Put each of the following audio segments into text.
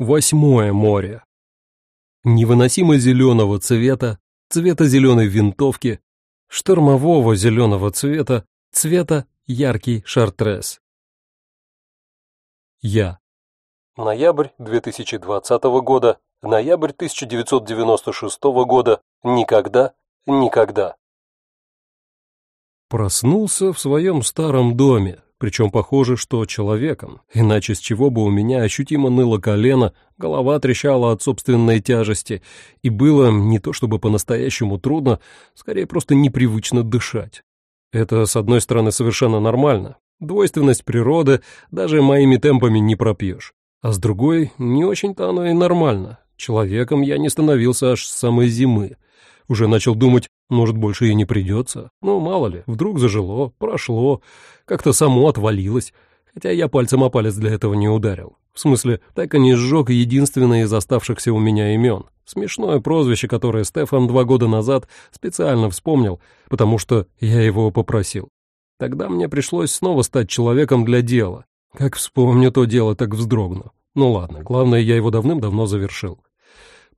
Восьмое море. Невыносимо зеленого цвета, цвета зеленой винтовки, штормового зеленого цвета, цвета яркий шартрез. Я. Ноябрь 2020 года, ноябрь 1996 года, никогда, никогда. Проснулся в своем старом доме, причем похоже, что человеком, иначе с чего бы у меня ощутимо ныло колено, голова трещала от собственной тяжести, и было не то чтобы по-настоящему трудно, скорее просто непривычно дышать. Это, с одной стороны, совершенно нормально. Двойственность природы даже моими темпами не пропьешь. А с другой, не очень-то оно и нормально. Человеком я не становился аж с самой зимы. Уже начал думать, может, больше и не придется. Ну, мало ли, вдруг зажило, прошло, как-то само отвалилось. Хотя я пальцем о палец для этого не ударил. В смысле, так и не сжег единственное из оставшихся у меня имен. Смешное прозвище, которое Стефан два года назад специально вспомнил, потому что я его попросил. Тогда мне пришлось снова стать человеком для дела. Как вспомню то дело, так вздрогну. Ну ладно, главное, я его давным-давно завершил.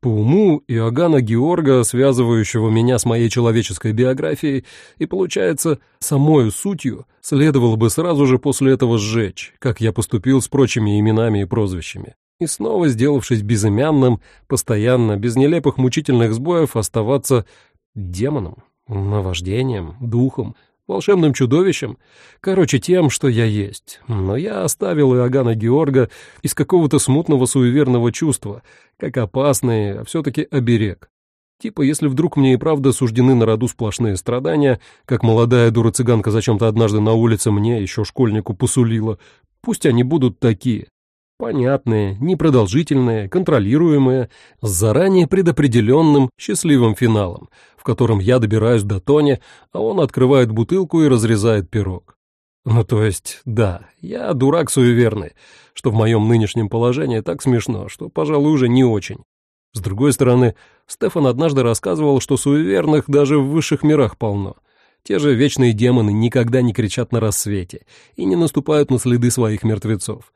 По уму Иоганна Георга, связывающего меня с моей человеческой биографией, и, получается, самою сутью, следовало бы сразу же после этого сжечь, как я поступил с прочими именами и прозвищами. И снова, сделавшись безымянным, постоянно, без нелепых мучительных сбоев, оставаться демоном, наваждением, духом, волшебным чудовищем, короче, тем, что я есть. Но я оставил Иоганна Георга из какого-то смутного суеверного чувства, как опасный, а все-таки оберег. Типа, если вдруг мне и правда суждены на роду сплошные страдания, как молодая дура-цыганка зачем-то однажды на улице мне, еще школьнику, посулила, пусть они будут такие, понятные, непродолжительные, контролируемые, с заранее предопределенным счастливым финалом, в котором я добираюсь до Тони, а он открывает бутылку и разрезает пирог. Ну, то есть, да, я дурак суеверный, что в моем нынешнем положении так смешно, что, пожалуй, уже не очень. С другой стороны, Стефан однажды рассказывал, что суеверных даже в высших мирах полно. Те же вечные демоны никогда не кричат на рассвете и не наступают на следы своих мертвецов.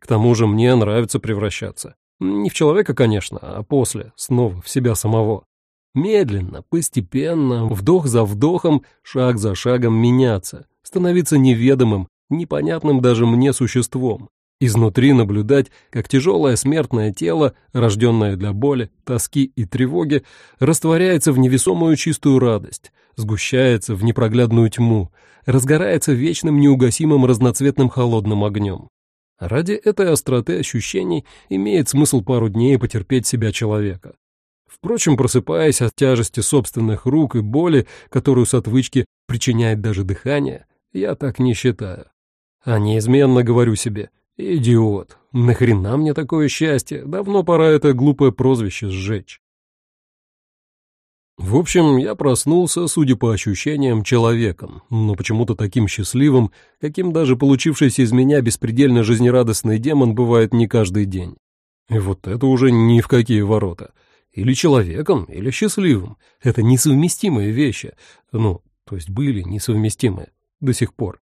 К тому же мне нравится превращаться. Не в человека, конечно, а после, снова в себя самого. Медленно, постепенно, вдох за вдохом, шаг за шагом меняться, становиться неведомым, непонятным даже мне существом. Изнутри наблюдать, как тяжелое смертное тело, рожденное для боли, тоски и тревоги, растворяется в невесомую чистую радость, сгущается в непроглядную тьму, разгорается вечным неугасимым разноцветным холодным огнем. Ради этой остроты ощущений имеет смысл пару дней потерпеть себя человека. Впрочем, просыпаясь от тяжести собственных рук и боли, которую с отвычки причиняет даже дыхание, я так не считаю. А неизменно говорю себе «Идиот, нахрена мне такое счастье? Давно пора это глупое прозвище сжечь». В общем, я проснулся, судя по ощущениям, человеком, но почему-то таким счастливым, каким даже получившийся из меня беспредельно жизнерадостный демон бывает не каждый день. И вот это уже ни в какие ворота. Или человеком, или счастливым. Это несовместимые вещи. Ну, то есть были несовместимые до сих пор.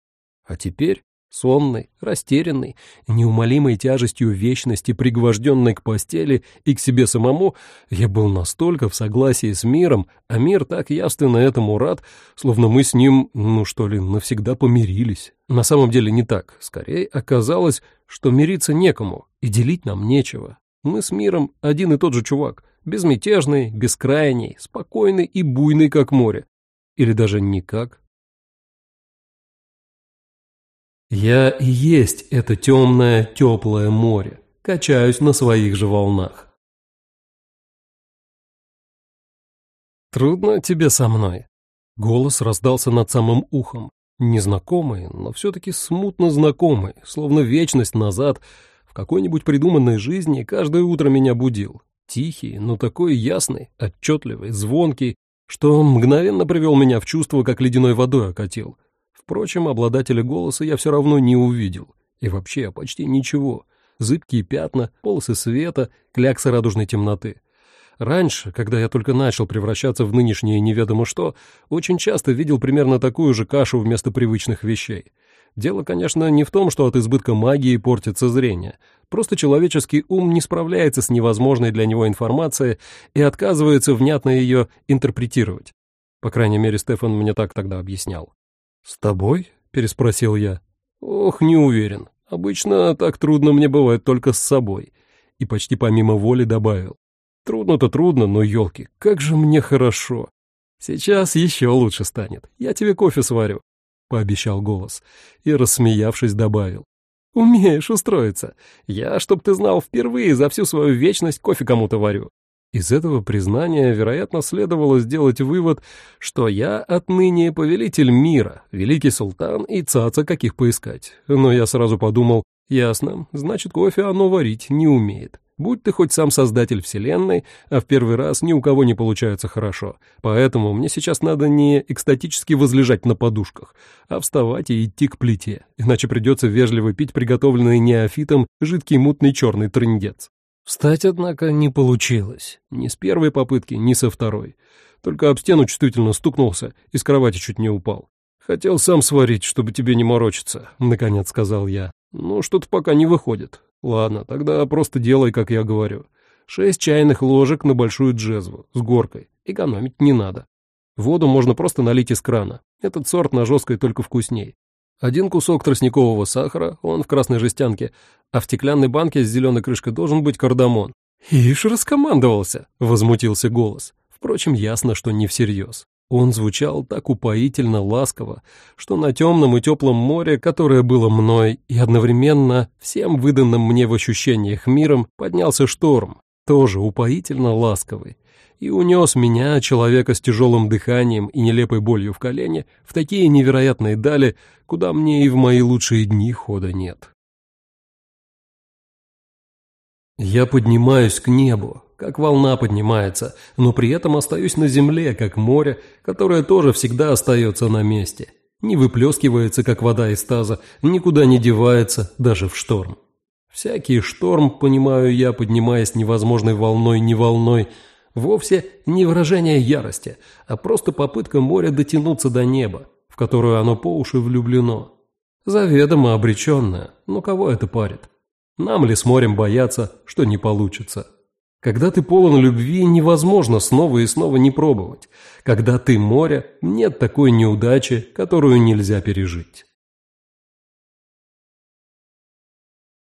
А теперь сонный, растерянный, неумолимой тяжестью вечности, пригвожденной к постели и к себе самому, я был настолько в согласии с миром, а мир так явственно этому рад, словно мы с ним, ну что ли, навсегда помирились. На самом деле не так. Скорее оказалось, что мириться некому и делить нам нечего. Мы с миром один и тот же чувак, безмятежный, бескрайний, спокойный и буйный, как море. Или даже никак. Я и есть это темное, теплое море, качаюсь на своих же волнах. «Трудно тебе со мной?» Голос раздался над самым ухом. Незнакомый, но все-таки смутно знакомый, словно вечность назад, в какой-нибудь придуманной жизни каждое утро меня будил. Тихий, но такой ясный, отчетливый, звонкий, что мгновенно привел меня в чувство, как ледяной водой окатил. Впрочем, обладателя голоса я все равно не увидел. И вообще почти ничего. Зыбкие пятна, полосы света, кляксы радужной темноты. Раньше, когда я только начал превращаться в нынешнее неведомо что, очень часто видел примерно такую же кашу вместо привычных вещей. Дело, конечно, не в том, что от избытка магии портится зрение. Просто человеческий ум не справляется с невозможной для него информацией и отказывается внятно ее интерпретировать. По крайней мере, Стефан мне так тогда объяснял. «С тобой?» — переспросил я. «Ох, не уверен. Обычно так трудно мне бывает только с собой». И почти помимо воли добавил. «Трудно-то трудно, но, елки, как же мне хорошо. Сейчас еще лучше станет. Я тебе кофе сварю», — пообещал голос. И, рассмеявшись, добавил. «Умеешь устроиться. Я, чтоб ты знал, впервые за всю свою вечность кофе кому-то варю. Из этого признания, вероятно, следовало сделать вывод, что я отныне повелитель мира, великий султан и цаца каких поискать. Но я сразу подумал, ясно, значит, кофе оно варить не умеет. Будь ты хоть сам создатель вселенной, а в первый раз ни у кого не получается хорошо. Поэтому мне сейчас надо не экстатически возлежать на подушках, а вставать и идти к плите, иначе придется вежливо пить приготовленный неофитом жидкий мутный черный трындец. Встать, однако, не получилось. Ни с первой попытки, ни со второй. Только об стену чувствительно стукнулся и с кровати чуть не упал. «Хотел сам сварить, чтобы тебе не морочиться», — наконец сказал я. «Ну, что-то пока не выходит. Ладно, тогда просто делай, как я говорю. Шесть чайных ложек на большую джезву, с горкой. Экономить не надо. Воду можно просто налить из крана. Этот сорт на жесткой только вкусней. Один кусок тростникового сахара, он в красной жестянке, а в стеклянной банке с зеленой крышкой должен быть кардамон. «Ишь, раскомандовался!» — возмутился голос. Впрочем, ясно, что не всерьез. Он звучал так упоительно ласково, что на темном и теплом море, которое было мной, и одновременно всем выданным мне в ощущениях миром, поднялся шторм, тоже упоительно ласковый и унес меня, человека с тяжелым дыханием и нелепой болью в колене, в такие невероятные дали, куда мне и в мои лучшие дни хода нет. Я поднимаюсь к небу, как волна поднимается, но при этом остаюсь на земле, как море, которое тоже всегда остается на месте. Не выплескивается, как вода из таза, никуда не девается, даже в шторм. Всякий шторм, понимаю я, поднимаясь невозможной волной, не волной, Вовсе не выражение ярости, а просто попытка моря дотянуться до неба, в которое оно по уши влюблено. Заведомо обреченное, но кого это парит? Нам ли с морем бояться, что не получится? Когда ты полон любви, невозможно снова и снова не пробовать. Когда ты море, нет такой неудачи, которую нельзя пережить.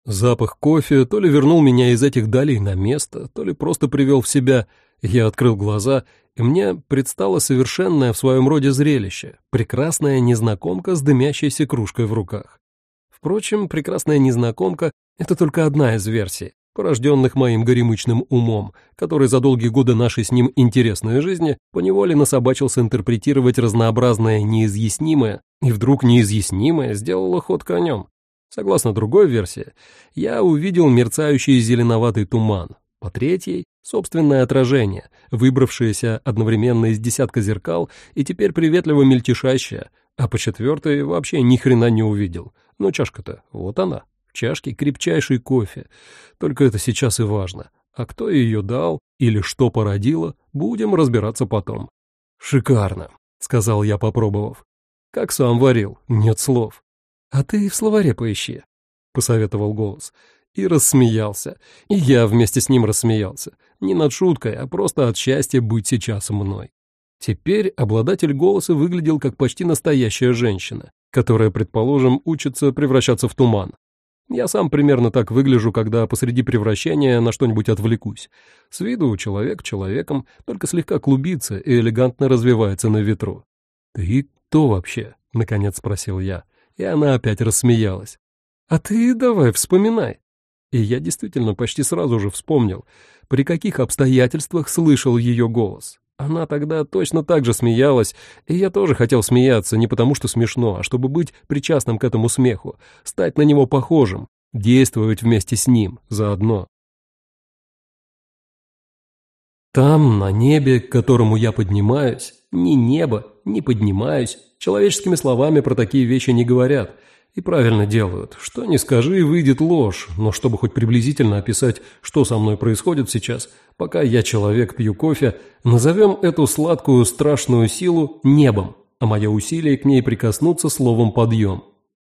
Запах кофе то ли вернул меня из этих далей на место, то ли просто привел в себя – я открыл глаза, и мне предстало совершенное в своем роде зрелище — прекрасная незнакомка с дымящейся кружкой в руках. Впрочем, прекрасная незнакомка — это только одна из версий, порожденных моим горемычным умом, который за долгие годы нашей с ним интересной жизни поневоле насобачился интерпретировать разнообразное неизъяснимое, и вдруг неизъяснимое сделало ход конем. Согласно другой версии, я увидел мерцающий зеленоватый туман, по третьей — собственное отражение, выбравшееся одновременно из десятка зеркал и теперь приветливо мельтешащее, а по четвертой вообще ни хрена не увидел. Но чашка-то, вот она, в чашке крепчайший кофе. Только это сейчас и важно. А кто ее дал или что породило, будем разбираться потом. «Шикарно», — сказал я, попробовав. «Как сам варил, нет слов». «А ты в словаре поищи», — посоветовал голос и рассмеялся. И я вместе с ним рассмеялся. Не над шуткой, а просто от счастья быть сейчас мной. Теперь обладатель голоса выглядел как почти настоящая женщина, которая, предположим, учится превращаться в туман. Я сам примерно так выгляжу, когда посреди превращения на что-нибудь отвлекусь. С виду человек человеком, только слегка клубится и элегантно развивается на ветру. «Ты кто вообще?» — наконец спросил я. И она опять рассмеялась. «А ты давай вспоминай. И я действительно почти сразу же вспомнил, при каких обстоятельствах слышал ее голос. Она тогда точно так же смеялась, и я тоже хотел смеяться не потому, что смешно, а чтобы быть причастным к этому смеху, стать на него похожим, действовать вместе с ним заодно. Там, на небе, к которому я поднимаюсь, ни небо, ни поднимаюсь, человеческими словами про такие вещи не говорят — и правильно делают. Что ни скажи, выйдет ложь, но чтобы хоть приблизительно описать, что со мной происходит сейчас, пока я человек пью кофе, назовем эту сладкую страшную силу небом, а мое усилие к ней прикоснуться словом «подъем».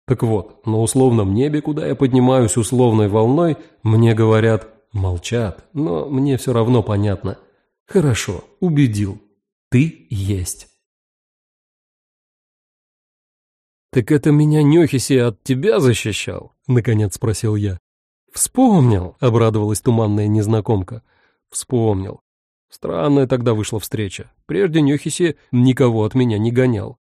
Так вот, на условном небе, куда я поднимаюсь условной волной, мне говорят «молчат», но мне все равно понятно. Хорошо, убедил. Ты есть. «Так это меня Нёхиси от тебя защищал?» — наконец спросил я. «Вспомнил», — обрадовалась туманная незнакомка. «Вспомнил. Странная тогда вышла встреча. Прежде Нёхиси никого от меня не гонял».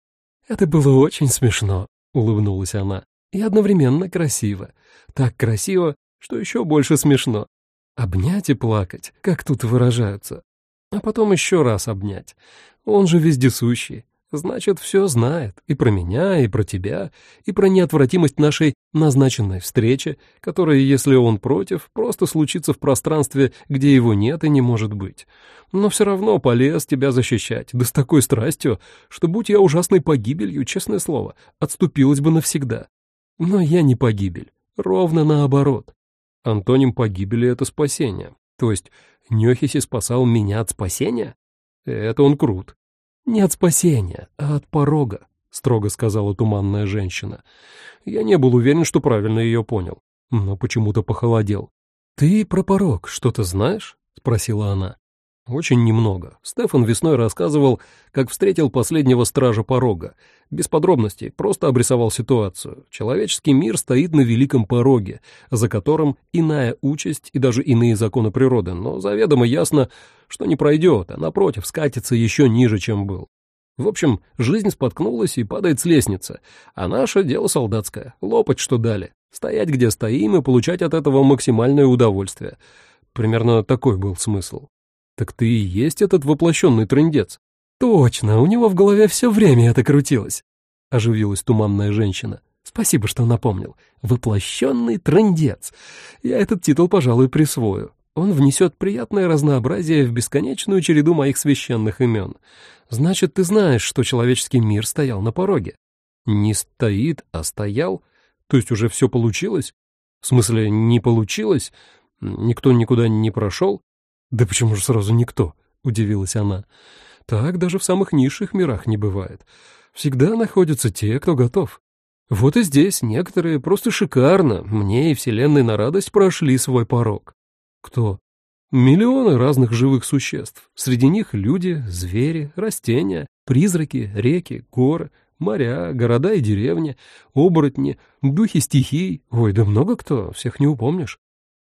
«Это было очень смешно», — улыбнулась она. «И одновременно красиво. Так красиво, что еще больше смешно. Обнять и плакать, как тут выражаются. А потом еще раз обнять. Он же вездесущий. Значит, все знает и про меня, и про тебя, и про неотвратимость нашей назначенной встречи, которая, если он против, просто случится в пространстве, где его нет и не может быть. Но все равно полез тебя защищать, да с такой страстью, что, будь я ужасной погибелью, честное слово, отступилась бы навсегда. Но я не погибель, ровно наоборот. Антоним погибели — это спасение. То есть Нёхиси спасал меня от спасения? Это он крут. «Не от спасения, а от порога», — строго сказала туманная женщина. Я не был уверен, что правильно ее понял, но почему-то похолодел. «Ты про порог что-то знаешь?» — спросила она. Очень немного. Стефан весной рассказывал, как встретил последнего стража порога. Без подробностей, просто обрисовал ситуацию. Человеческий мир стоит на великом пороге, за которым иная участь и даже иные законы природы, но заведомо ясно, что не пройдет, а напротив, скатится еще ниже, чем был. В общем, жизнь споткнулась и падает с лестницы, а наше дело солдатское — лопать, что дали, стоять, где стоим, и получать от этого максимальное удовольствие. Примерно такой был смысл. «Так ты и есть этот воплощенный трындец?» «Точно, у него в голове все время это крутилось», — оживилась туманная женщина. «Спасибо, что напомнил. Воплощенный трындец. Я этот титул, пожалуй, присвою. Он внесет приятное разнообразие в бесконечную череду моих священных имен. Значит, ты знаешь, что человеческий мир стоял на пороге?» «Не стоит, а стоял? То есть уже все получилось? В смысле, не получилось? Никто никуда не прошел?» «Да почему же сразу никто?» — удивилась она. «Так даже в самых низших мирах не бывает. Всегда находятся те, кто готов. Вот и здесь некоторые просто шикарно, мне и Вселенной на радость прошли свой порог. Кто? Миллионы разных живых существ. Среди них люди, звери, растения, призраки, реки, горы, моря, города и деревни, оборотни, духи стихий. Ой, да много кто, всех не упомнишь.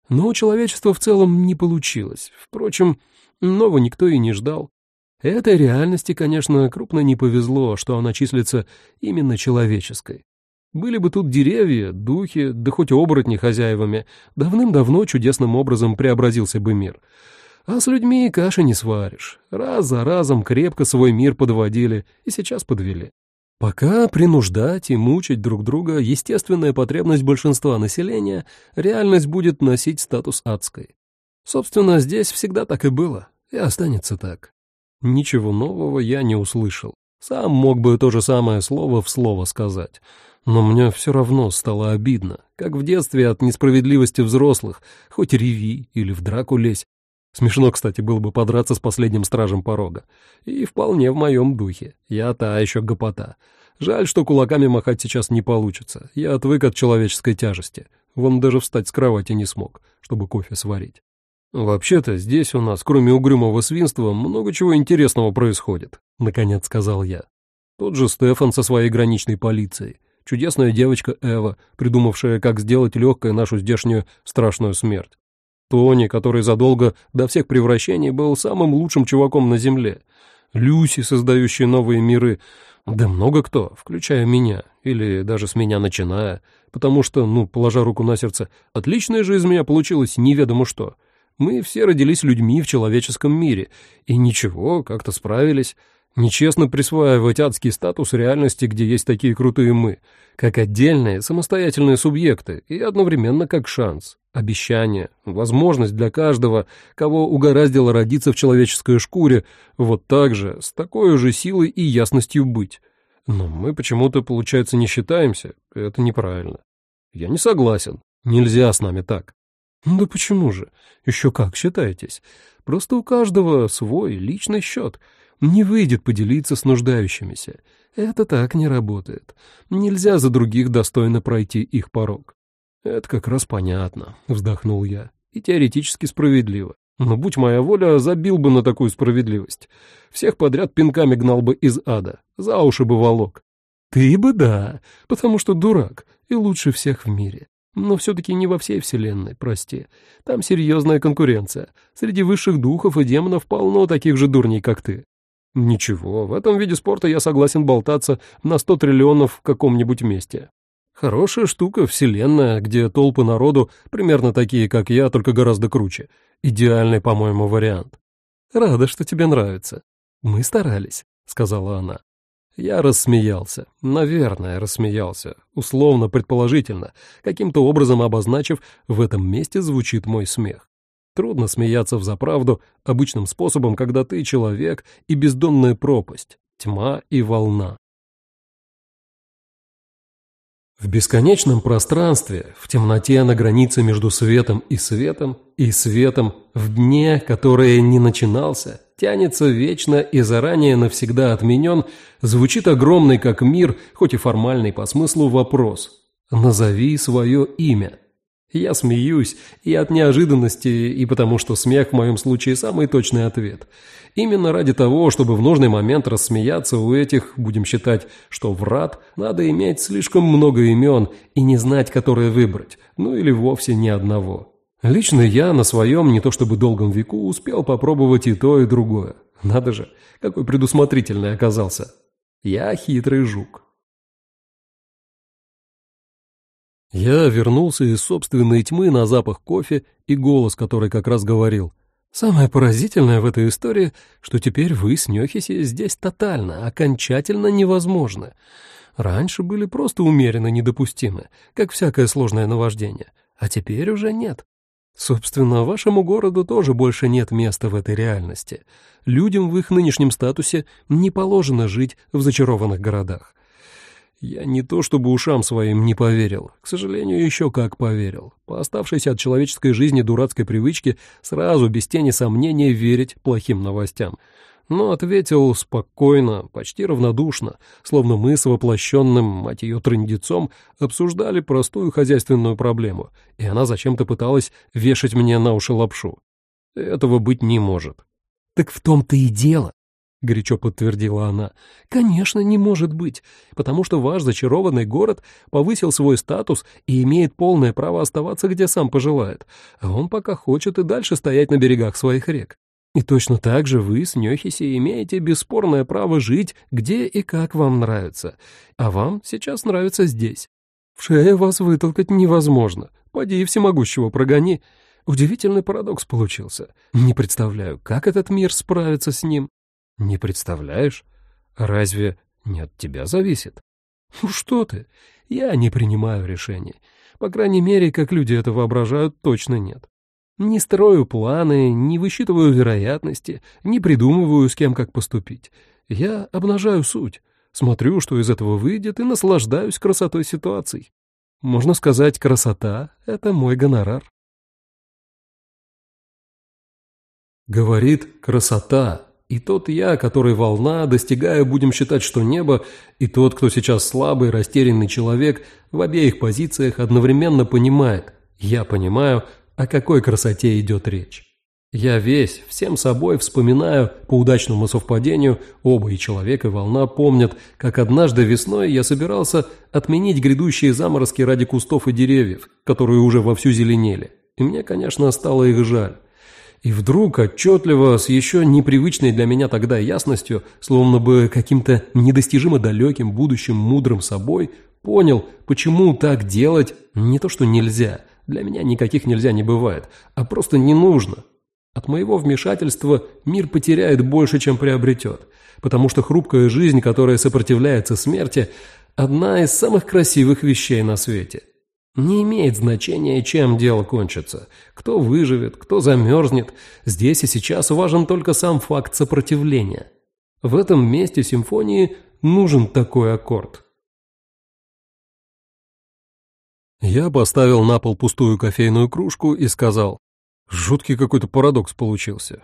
Но у человечества в целом не получилось. Впрочем, нового никто и не ждал. Этой реальности, конечно, крупно не повезло, что она числится именно человеческой. Были бы тут деревья, духи, да хоть оборотни хозяевами, давным-давно чудесным образом преобразился бы мир. А с людьми каши не сваришь. Раз за разом крепко свой мир подводили и сейчас подвели. Пока принуждать и мучить друг друга естественная потребность большинства населения, реальность будет носить статус адской. Собственно, здесь всегда так и было, и останется так. Ничего нового я не услышал. Сам мог бы то же самое слово в слово сказать. Но мне все равно стало обидно, как в детстве от несправедливости взрослых, хоть реви или в драку лезь. Смешно, кстати, было бы подраться с последним стражем порога. И вполне в моем духе. Я та еще гопота. Жаль, что кулаками махать сейчас не получится. Я отвык от человеческой тяжести. Вон даже встать с кровати не смог, чтобы кофе сварить. «Вообще-то здесь у нас, кроме угрюмого свинства, много чего интересного происходит», — наконец сказал я. Тот же Стефан со своей граничной полицией, чудесная девочка Эва, придумавшая, как сделать легкой нашу здешнюю страшную смерть. Тони, который задолго до всех превращений был самым лучшим чуваком на Земле. Люси, создающая новые миры. Да много кто, включая меня, или даже с меня начиная. Потому что, ну, положа руку на сердце, отличная же из меня получилась неведомо что. Мы все родились людьми в человеческом мире. И ничего, как-то справились. Нечестно присваивать адский статус реальности, где есть такие крутые мы, как отдельные самостоятельные субъекты и одновременно как шанс, обещание, возможность для каждого, кого угораздило родиться в человеческой шкуре, вот так же, с такой же силой и ясностью быть. Но мы почему-то, получается, не считаемся, это неправильно. Я не согласен, нельзя с нами так. Да почему же? Еще как считаетесь. Просто у каждого свой личный счет — не выйдет поделиться с нуждающимися. Это так не работает. Нельзя за других достойно пройти их порог. «Это как раз понятно», — вздохнул я. «И теоретически справедливо. Но будь моя воля, забил бы на такую справедливость. Всех подряд пинками гнал бы из ада, за уши бы волок. Ты бы да, потому что дурак и лучше всех в мире. Но все-таки не во всей вселенной, прости. Там серьезная конкуренция. Среди высших духов и демонов полно таких же дурней, как ты. Ничего, в этом виде спорта я согласен болтаться на сто триллионов в каком-нибудь месте. Хорошая штука, вселенная, где толпы народу примерно такие, как я, только гораздо круче. Идеальный, по-моему, вариант. Рада, что тебе нравится. Мы старались, сказала она. Я рассмеялся. Наверное, рассмеялся. Условно, предположительно, каким-то образом обозначив, в этом месте звучит мой смех. Трудно смеяться в заправду обычным способом, когда ты человек и бездонная пропасть, тьма и волна. В бесконечном пространстве, в темноте на границе между светом и светом, и светом, в дне, который не начинался, тянется вечно и заранее навсегда отменен, звучит огромный как мир, хоть и формальный по смыслу вопрос «Назови свое имя». Я смеюсь и от неожиданности, и потому что смех в моем случае самый точный ответ. Именно ради того, чтобы в нужный момент рассмеяться у этих, будем считать, что врат, надо иметь слишком много имен и не знать, которое выбрать, ну или вовсе ни одного. Лично я на своем не то чтобы долгом веку успел попробовать и то, и другое. Надо же, какой предусмотрительный оказался. Я хитрый жук. Я вернулся из собственной тьмы на запах кофе и голос, который как раз говорил. «Самое поразительное в этой истории, что теперь вы с Нёхиси здесь тотально, окончательно невозможны. Раньше были просто умеренно недопустимы, как всякое сложное наваждение, а теперь уже нет. Собственно, вашему городу тоже больше нет места в этой реальности. Людям в их нынешнем статусе не положено жить в зачарованных городах. Я не то чтобы ушам своим не поверил, к сожалению, еще как поверил. По оставшейся от человеческой жизни дурацкой привычке сразу, без тени сомнения, верить плохим новостям. Но ответил спокойно, почти равнодушно, словно мы с воплощенным, мать ее, трындецом обсуждали простую хозяйственную проблему, и она зачем-то пыталась вешать мне на уши лапшу. Этого быть не может. «Так в том-то и дело», — горячо подтвердила она. «Конечно, не может быть, потому что ваш зачарованный город повысил свой статус и имеет полное право оставаться, где сам пожелает, а он пока хочет и дальше стоять на берегах своих рек. И точно так же вы с Нёхиси имеете бесспорное право жить, где и как вам нравится, а вам сейчас нравится здесь. В шее вас вытолкать невозможно, поди всемогущего прогони». Удивительный парадокс получился. Не представляю, как этот мир справится с ним. Не представляешь? Разве не от тебя зависит? Ну что ты? Я не принимаю решений. По крайней мере, как люди это воображают, точно нет. Не строю планы, не высчитываю вероятности, не придумываю, с кем как поступить. Я обнажаю суть, смотрю, что из этого выйдет, и наслаждаюсь красотой ситуаций. Можно сказать, красота — это мой гонорар. Говорит, красота и тот я, который волна, достигая, будем считать, что небо, и тот, кто сейчас слабый, растерянный человек, в обеих позициях одновременно понимает, я понимаю, о какой красоте идет речь. Я весь, всем собой вспоминаю, по удачному совпадению, оба и человек, и волна помнят, как однажды весной я собирался отменить грядущие заморозки ради кустов и деревьев, которые уже вовсю зеленели. И мне, конечно, стало их жаль. И вдруг отчетливо, с еще непривычной для меня тогда ясностью, словно бы каким-то недостижимо далеким будущим мудрым собой, понял, почему так делать не то что нельзя, для меня никаких нельзя не бывает, а просто не нужно. От моего вмешательства мир потеряет больше, чем приобретет, потому что хрупкая жизнь, которая сопротивляется смерти, одна из самых красивых вещей на свете. Не имеет значения, чем дело кончится. Кто выживет, кто замерзнет. Здесь и сейчас важен только сам факт сопротивления. В этом месте симфонии нужен такой аккорд. Я поставил на пол пустую кофейную кружку и сказал, «Жуткий какой-то парадокс получился.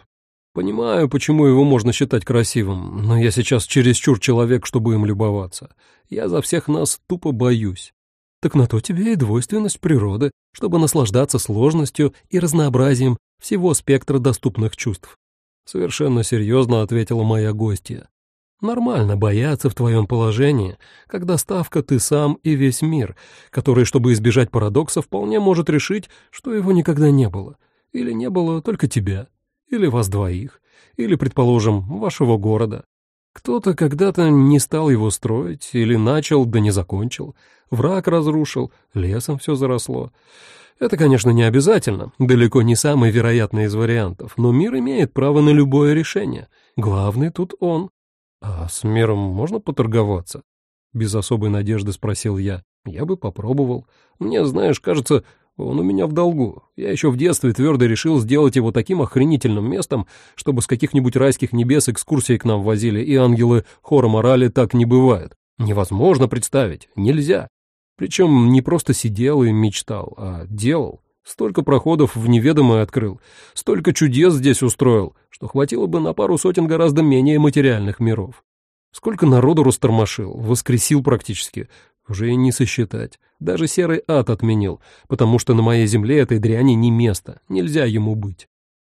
Понимаю, почему его можно считать красивым, но я сейчас чересчур человек, чтобы им любоваться. Я за всех нас тупо боюсь. Так на то тебе и двойственность природы, чтобы наслаждаться сложностью и разнообразием всего спектра доступных чувств. Совершенно серьезно ответила моя гостья. Нормально бояться в твоем положении, когда ставка ты сам и весь мир, который, чтобы избежать парадокса, вполне может решить, что его никогда не было. Или не было только тебя, или вас двоих, или, предположим, вашего города. Кто-то когда-то не стал его строить, или начал, да не закончил. Враг разрушил, лесом все заросло. Это, конечно, не обязательно, далеко не самый вероятный из вариантов, но мир имеет право на любое решение. Главный тут он. А с миром можно поторговаться? Без особой надежды спросил я. Я бы попробовал. Мне, знаешь, кажется, он у меня в долгу. Я еще в детстве твердо решил сделать его таким охренительным местом, чтобы с каких-нибудь райских небес экскурсии к нам возили, и ангелы хора морали так не бывает. Невозможно представить, нельзя. Причем не просто сидел и мечтал, а делал. Столько проходов в неведомое открыл, столько чудес здесь устроил, что хватило бы на пару сотен гораздо менее материальных миров. Сколько народу растормошил, воскресил практически, уже и не сосчитать. Даже серый ад отменил, потому что на моей земле этой дряни не место, нельзя ему быть.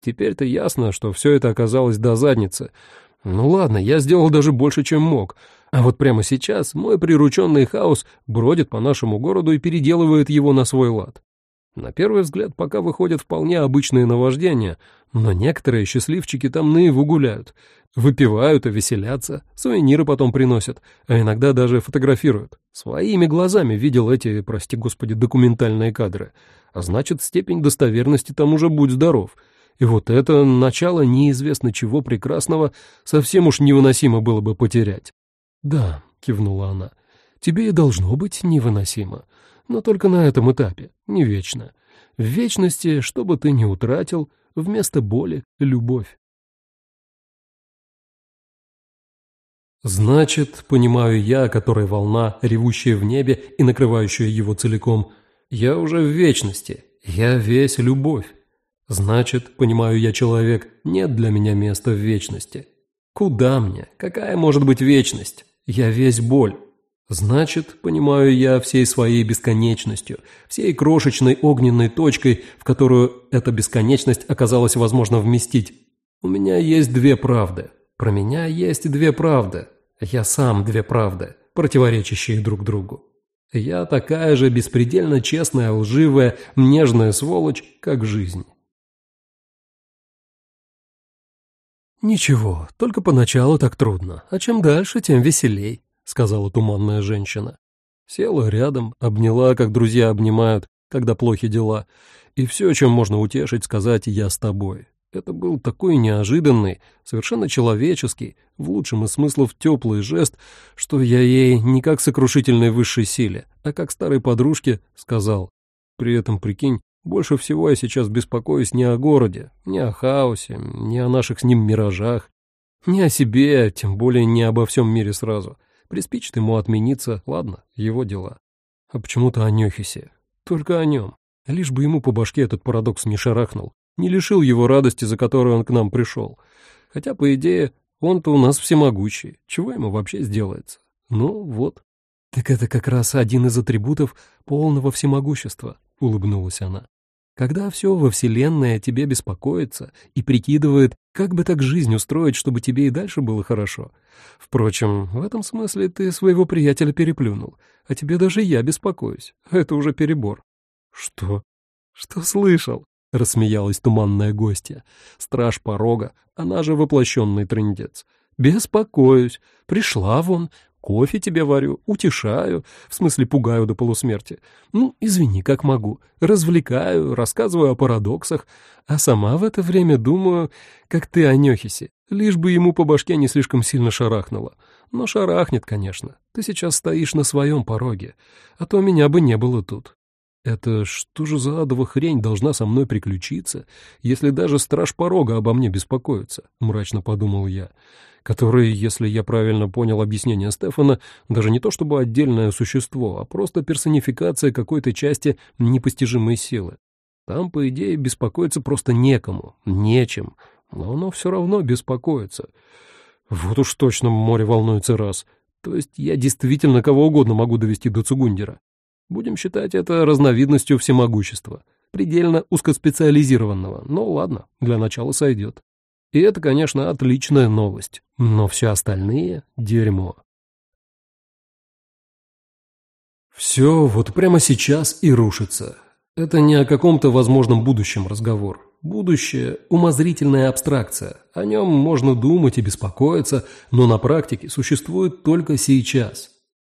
Теперь-то ясно, что все это оказалось до задницы. Ну ладно, я сделал даже больше, чем мог. А вот прямо сейчас мой прирученный хаос бродит по нашему городу и переделывает его на свой лад. На первый взгляд пока выходят вполне обычные наваждения, но некоторые счастливчики там наяву гуляют, выпивают и веселятся, сувениры потом приносят, а иногда даже фотографируют. Своими глазами видел эти, прости господи, документальные кадры. А значит, степень достоверности там уже будь здоров. И вот это начало неизвестно чего прекрасного совсем уж невыносимо было бы потерять. «Да», — кивнула она, — «тебе и должно быть невыносимо, но только на этом этапе, не вечно. В вечности, что бы ты ни утратил, вместо боли — любовь. Значит, понимаю я, которая волна, ревущая в небе и накрывающая его целиком, я уже в вечности, я весь любовь. Значит, понимаю я, человек, нет для меня места в вечности. Куда мне? Какая может быть вечность? Я весь боль. Значит, понимаю я всей своей бесконечностью, всей крошечной огненной точкой, в которую эта бесконечность оказалась возможно вместить. У меня есть две правды. Про меня есть две правды. Я сам две правды, противоречащие друг другу. Я такая же беспредельно честная, лживая, нежная сволочь, как жизнь. «Ничего, только поначалу так трудно, а чем дальше, тем веселей», — сказала туманная женщина. Села рядом, обняла, как друзья обнимают, когда плохи дела, и все, чем можно утешить, сказать «я с тобой». Это был такой неожиданный, совершенно человеческий, в лучшем из смыслов теплый жест, что я ей не как сокрушительной высшей силе, а как старой подружке сказал. При этом, прикинь, больше всего я сейчас беспокоюсь не о городе, не о хаосе, не о наших с ним миражах, не о себе, тем более не обо всем мире сразу. Приспичит ему отмениться, ладно, его дела. А почему-то о Нёхисе. Только о нем. Лишь бы ему по башке этот парадокс не шарахнул не лишил его радости, за которой он к нам пришел. Хотя, по идее, он-то у нас всемогущий. Чего ему вообще сделается? Ну, вот. Так это как раз один из атрибутов полного всемогущества, улыбнулась она. Когда все во Вселенной о тебе беспокоится и прикидывает, как бы так жизнь устроить, чтобы тебе и дальше было хорошо. Впрочем, в этом смысле ты своего приятеля переплюнул, а тебе даже я беспокоюсь. Это уже перебор. Что? Что слышал? — рассмеялась туманная гостья. «Страж порога, она же воплощенный трындец. Беспокоюсь. Пришла вон, кофе тебе варю, утешаю, в смысле пугаю до полусмерти. Ну, извини, как могу. Развлекаю, рассказываю о парадоксах, а сама в это время думаю, как ты о Нёхисе, лишь бы ему по башке не слишком сильно шарахнуло. Но шарахнет, конечно. Ты сейчас стоишь на своем пороге, а то меня бы не было тут. Это что же за адова хрень должна со мной приключиться, если даже страж порога обо мне беспокоится, мрачно подумал я, который, если я правильно понял объяснение Стефана, даже не то чтобы отдельное существо, а просто персонификация какой-то части непостижимой силы. Там, по идее, беспокоиться просто некому, нечем. но оно все равно беспокоится. Вот уж точно море волнуется раз. То есть я действительно кого угодно могу довести до Цугундера. Будем считать это разновидностью всемогущества, предельно узкоспециализированного, но ладно, для начала сойдет. И это, конечно, отличная новость, но все остальные — дерьмо. Все вот прямо сейчас и рушится. Это не о каком-то возможном будущем разговор. Будущее – умозрительная абстракция. О нем можно думать и беспокоиться, но на практике существует только сейчас.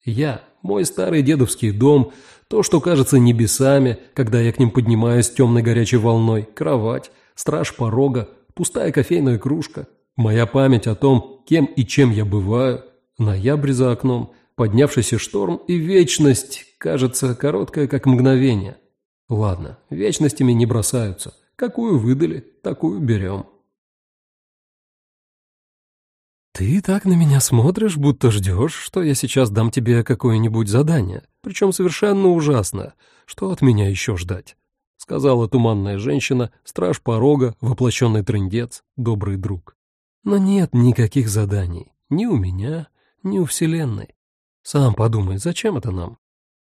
Я, мой старый дедовский дом, то, что кажется небесами, когда я к ним поднимаюсь темной горячей волной, кровать, страж порога, пустая кофейная кружка, моя память о том, кем и чем я бываю, ноябрь за окном, поднявшийся шторм и вечность, кажется, короткая, как мгновение. Ладно, вечностями не бросаются. Какую выдали, такую берем. «Ты так на меня смотришь, будто ждешь, что я сейчас дам тебе какое-нибудь задание, причем совершенно ужасно. Что от меня еще ждать?» — сказала туманная женщина, страж порога, воплощенный трындец, добрый друг. «Но нет никаких заданий. Ни у меня, ни у Вселенной. Сам подумай, зачем это нам?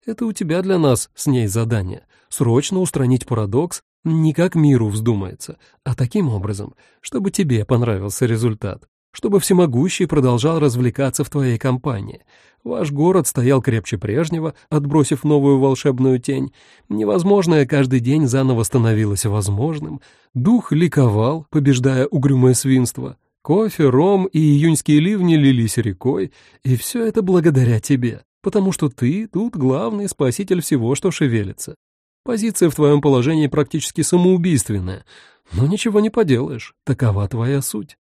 Это у тебя для нас с ней задание — срочно устранить парадокс не как миру вздумается, а таким образом, чтобы тебе понравился результат, чтобы всемогущий продолжал развлекаться в твоей компании. Ваш город стоял крепче прежнего, отбросив новую волшебную тень. Невозможное каждый день заново становилось возможным. Дух ликовал, побеждая угрюмое свинство. Кофе, ром и июньские ливни лились рекой, и все это благодаря тебе, потому что ты тут главный спаситель всего, что шевелится. Позиция в твоем положении практически самоубийственная, но ничего не поделаешь, такова твоя суть.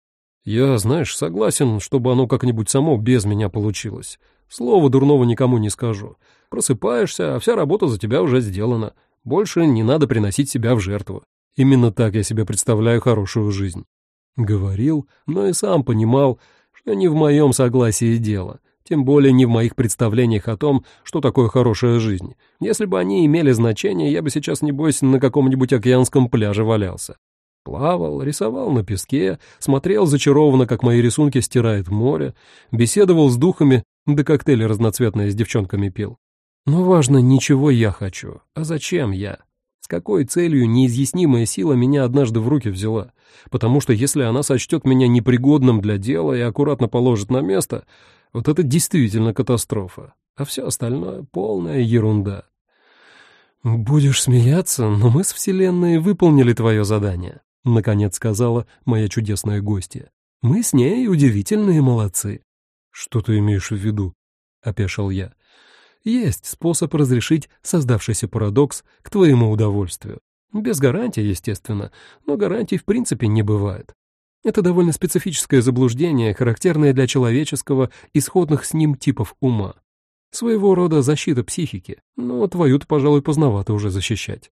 Я, знаешь, согласен, чтобы оно как-нибудь само без меня получилось. Слова дурного никому не скажу. Просыпаешься, а вся работа за тебя уже сделана. Больше не надо приносить себя в жертву. Именно так я себе представляю хорошую жизнь. Говорил, но и сам понимал, что не в моем согласии дело — тем более не в моих представлениях о том, что такое хорошая жизнь. Если бы они имели значение, я бы сейчас, небось, на каком-нибудь океанском пляже валялся. Плавал, рисовал на песке, смотрел зачарованно, как мои рисунки стирает море, беседовал с духами, да коктейли разноцветные с девчонками пил. Но важно не чего я хочу, а зачем я. С какой целью неизъяснимая сила меня однажды в руки взяла? Потому что если она сочтет меня непригодным для дела и аккуратно положит на место, вот это действительно катастрофа, а все остальное — полная ерунда. «Будешь смеяться, но мы с Вселенной выполнили твое задание», — наконец сказала моя чудесная гостья. «Мы с ней удивительные молодцы». «Что ты имеешь в виду?» — опешил я. «Есть способ разрешить создавшийся парадокс к твоему удовольствию. Без гарантии, естественно, но гарантий в принципе не бывает. Это довольно специфическое заблуждение, характерное для человеческого исходных с ним типов ума. Своего рода защита психики, но твою-то, пожалуй, поздновато уже защищать.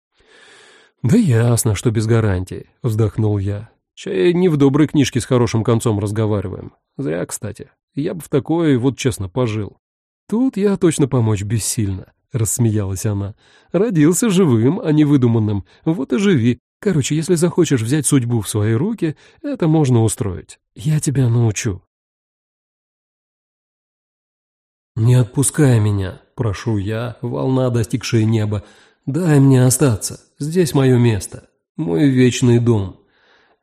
«Да ясно, что без гарантии», — вздохнул я. «Чай не в доброй книжке с хорошим концом разговариваем. Зря, кстати. Я бы в такое, вот честно, пожил». «Тут я точно помочь бессильно», — рассмеялась она. «Родился живым, а не выдуманным. Вот и живи, Короче, если захочешь взять судьбу в свои руки, это можно устроить. Я тебя научу. «Не отпускай меня, прошу я, волна, достигшая неба. Дай мне остаться, здесь мое место, мой вечный дом.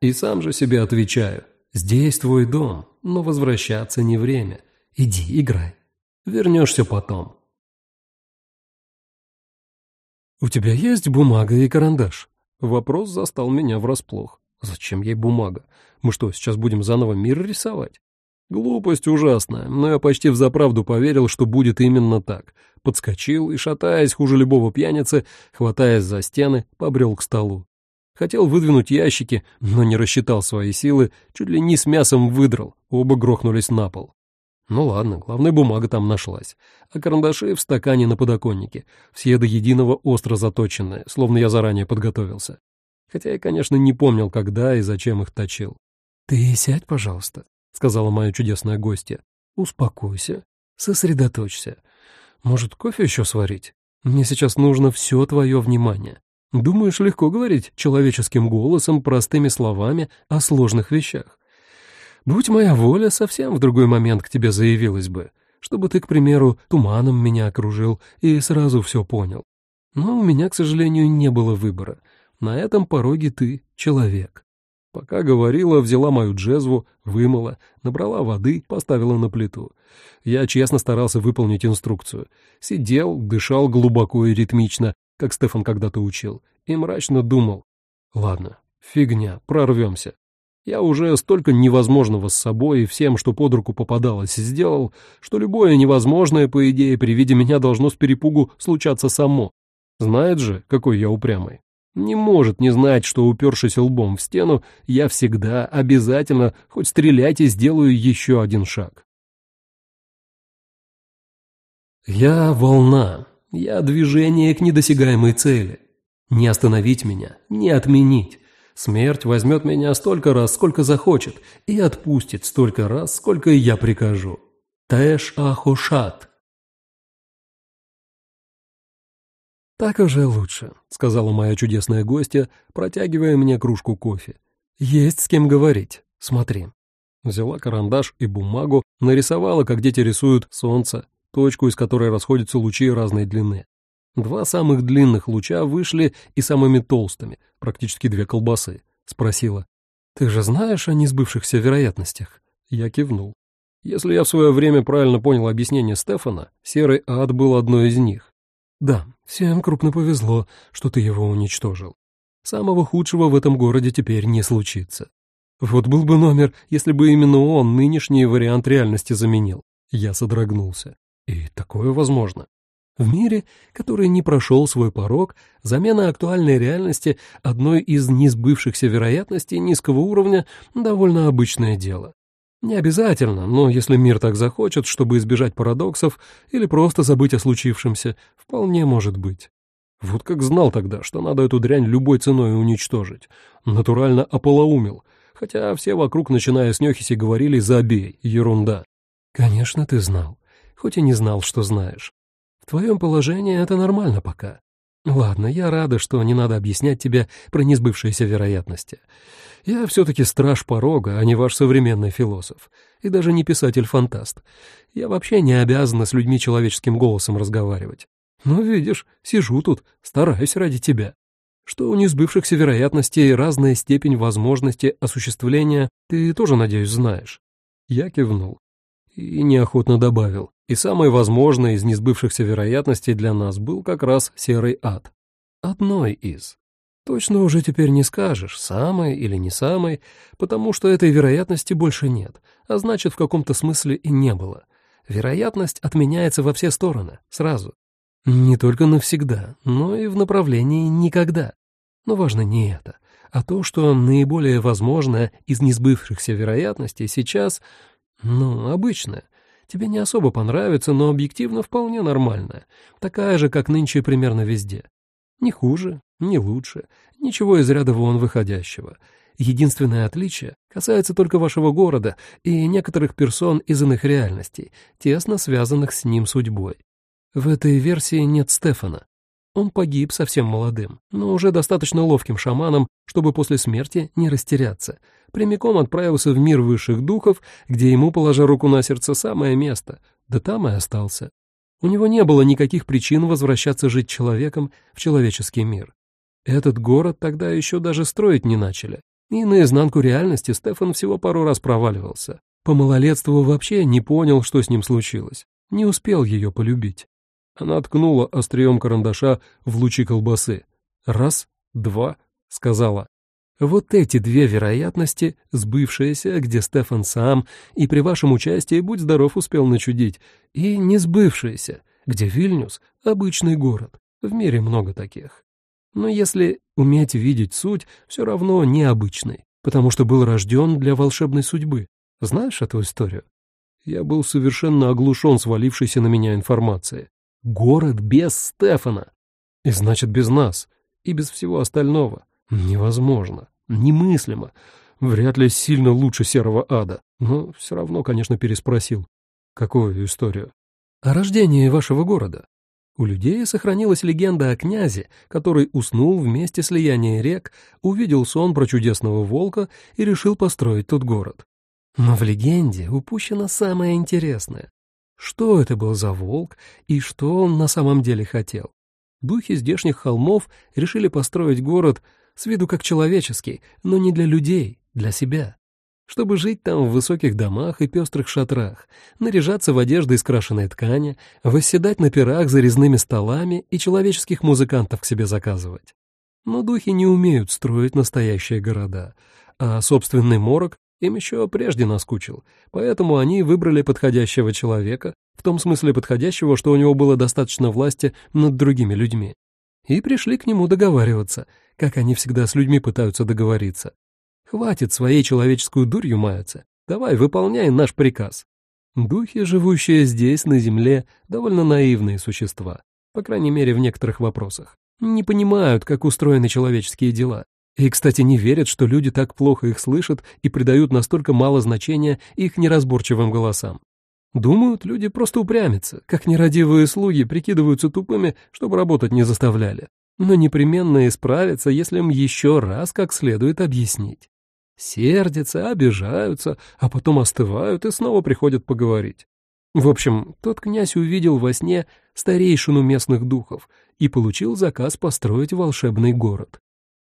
И сам же себе отвечаю, здесь твой дом, но возвращаться не время. Иди, играй. Вернешься потом». «У тебя есть бумага и карандаш?» Вопрос застал меня врасплох. Зачем ей бумага? Мы что, сейчас будем заново мир рисовать? Глупость ужасная, но я почти взаправду поверил, что будет именно так. Подскочил и, шатаясь хуже любого пьяницы, хватаясь за стены, побрел к столу. Хотел выдвинуть ящики, но не рассчитал свои силы, чуть ли не с мясом выдрал, оба грохнулись на пол. Ну ладно, главная бумага там нашлась. А карандаши в стакане на подоконнике, все до единого остро заточенные, словно я заранее подготовился. Хотя я, конечно, не помнил, когда и зачем их точил. «Ты сядь, пожалуйста», — сказала моя чудесная гостья. «Успокойся, сосредоточься. Может, кофе еще сварить? Мне сейчас нужно все твое внимание. Думаешь, легко говорить человеческим голосом, простыми словами о сложных вещах? Будь моя воля, совсем в другой момент к тебе заявилась бы, чтобы ты, к примеру, туманом меня окружил и сразу все понял. Но у меня, к сожалению, не было выбора. На этом пороге ты человек. Пока говорила, взяла мою джезву, вымыла, набрала воды, поставила на плиту. Я честно старался выполнить инструкцию. Сидел, дышал глубоко и ритмично, как Стефан когда-то учил, и мрачно думал. Ладно, фигня, прорвемся. Я уже столько невозможного с собой и всем, что под руку попадалось, сделал, что любое невозможное, по идее, при виде меня должно с перепугу случаться само. Знает же, какой я упрямый. Не может не знать, что, упершись лбом в стену, я всегда, обязательно, хоть стреляйте, сделаю еще один шаг. Я волна, я движение к недосягаемой цели. Не остановить меня, не отменить. Смерть возьмет меня столько раз, сколько захочет, и отпустит столько раз, сколько я прикажу. Тэш Ахушат. «Так уже лучше», — сказала моя чудесная гостья, протягивая мне кружку кофе. «Есть с кем говорить. Смотри». Взяла карандаш и бумагу, нарисовала, как дети рисуют солнце, точку, из которой расходятся лучи разной длины. Два самых длинных луча вышли и самыми толстыми, практически две колбасы. Спросила. «Ты же знаешь о несбывшихся вероятностях?» Я кивнул. Если я в свое время правильно понял объяснение Стефана, серый ад был одной из них. Да, всем крупно повезло, что ты его уничтожил. Самого худшего в этом городе теперь не случится. Вот был бы номер, если бы именно он нынешний вариант реальности заменил. Я содрогнулся. И такое возможно. В мире, который не прошел свой порог, замена актуальной реальности одной из несбывшихся вероятностей низкого уровня – довольно обычное дело. Не обязательно, но если мир так захочет, чтобы избежать парадоксов или просто забыть о случившемся, вполне может быть. Вот как знал тогда, что надо эту дрянь любой ценой уничтожить. Натурально ополоумил, хотя все вокруг, начиная с Нехиси, говорили «забей, ерунда». Конечно, ты знал, хоть и не знал, что знаешь. В твоем положении это нормально пока. Ладно, я рада, что не надо объяснять тебе про несбывшиеся вероятности. Я все-таки страж порога, а не ваш современный философ. И даже не писатель-фантаст. Я вообще не обязана с людьми человеческим голосом разговаривать. Но, видишь, сижу тут, стараюсь ради тебя. Что у несбывшихся вероятностей разная степень возможности осуществления, ты тоже, надеюсь, знаешь. Я кивнул и неохотно добавил. И самой возможной из несбывшихся вероятностей для нас был как раз серый ад. Одной из. Точно уже теперь не скажешь, самой или не самой, потому что этой вероятности больше нет, а значит, в каком-то смысле и не было. Вероятность отменяется во все стороны, сразу. Не только навсегда, но и в направлении никогда. Но важно не это, а то, что наиболее возможное из несбывшихся вероятностей сейчас, ну, обычное, Тебе не особо понравится, но объективно вполне нормальная. Такая же, как нынче примерно везде. Не хуже, не лучше, ничего из ряда вон выходящего. Единственное отличие касается только вашего города и некоторых персон из иных реальностей, тесно связанных с ним судьбой. В этой версии нет Стефана. Он погиб совсем молодым, но уже достаточно ловким шаманом, чтобы после смерти не растеряться — прямиком отправился в мир высших духов, где ему, положа руку на сердце, самое место, да там и остался. У него не было никаких причин возвращаться жить человеком в человеческий мир. Этот город тогда еще даже строить не начали. И наизнанку реальности Стефан всего пару раз проваливался. По малолетству вообще не понял, что с ним случилось. Не успел ее полюбить. Она ткнула острием карандаша в лучи колбасы. «Раз, два», — сказала. Вот эти две вероятности, сбывшиеся, где Стефан сам, и при вашем участии, будь здоров, успел начудить, и не сбывшиеся, где Вильнюс — обычный город, в мире много таких. Но если уметь видеть суть, все равно необычный, потому что был рожден для волшебной судьбы. Знаешь эту историю? Я был совершенно оглушен свалившейся на меня информацией. Город без Стефана. И значит, без нас. И без всего остального. Невозможно, немыслимо. Вряд ли сильно лучше серого ада. Но все равно, конечно, переспросил. Какую историю? О рождении вашего города. У людей сохранилась легенда о князе, который уснул в месте слияния рек, увидел сон про чудесного волка и решил построить тут город. Но в легенде упущено самое интересное. Что это был за волк и что он на самом деле хотел? Духи здешних холмов решили построить город с виду как человеческий, но не для людей, для себя чтобы жить там в высоких домах и пестрых шатрах, наряжаться в одежды из крашеной ткани, восседать на пирах за резными столами и человеческих музыкантов к себе заказывать. Но духи не умеют строить настоящие города, а собственный морок им еще прежде наскучил, поэтому они выбрали подходящего человека, в том смысле подходящего, что у него было достаточно власти над другими людьми, и пришли к нему договариваться, как они всегда с людьми пытаются договориться. Хватит своей человеческую дурью маяться. Давай, выполняй наш приказ. Духи, живущие здесь, на земле, довольно наивные существа, по крайней мере, в некоторых вопросах. Не понимают, как устроены человеческие дела. И, кстати, не верят, что люди так плохо их слышат и придают настолько мало значения их неразборчивым голосам. Думают, люди просто упрямятся, как нерадивые слуги прикидываются тупыми, чтобы работать не заставляли. Но непременно исправятся, если им еще раз как следует объяснить. Сердятся, обижаются, а потом остывают и снова приходят поговорить. В общем, тот князь увидел во сне старейшину местных духов и получил заказ построить волшебный город.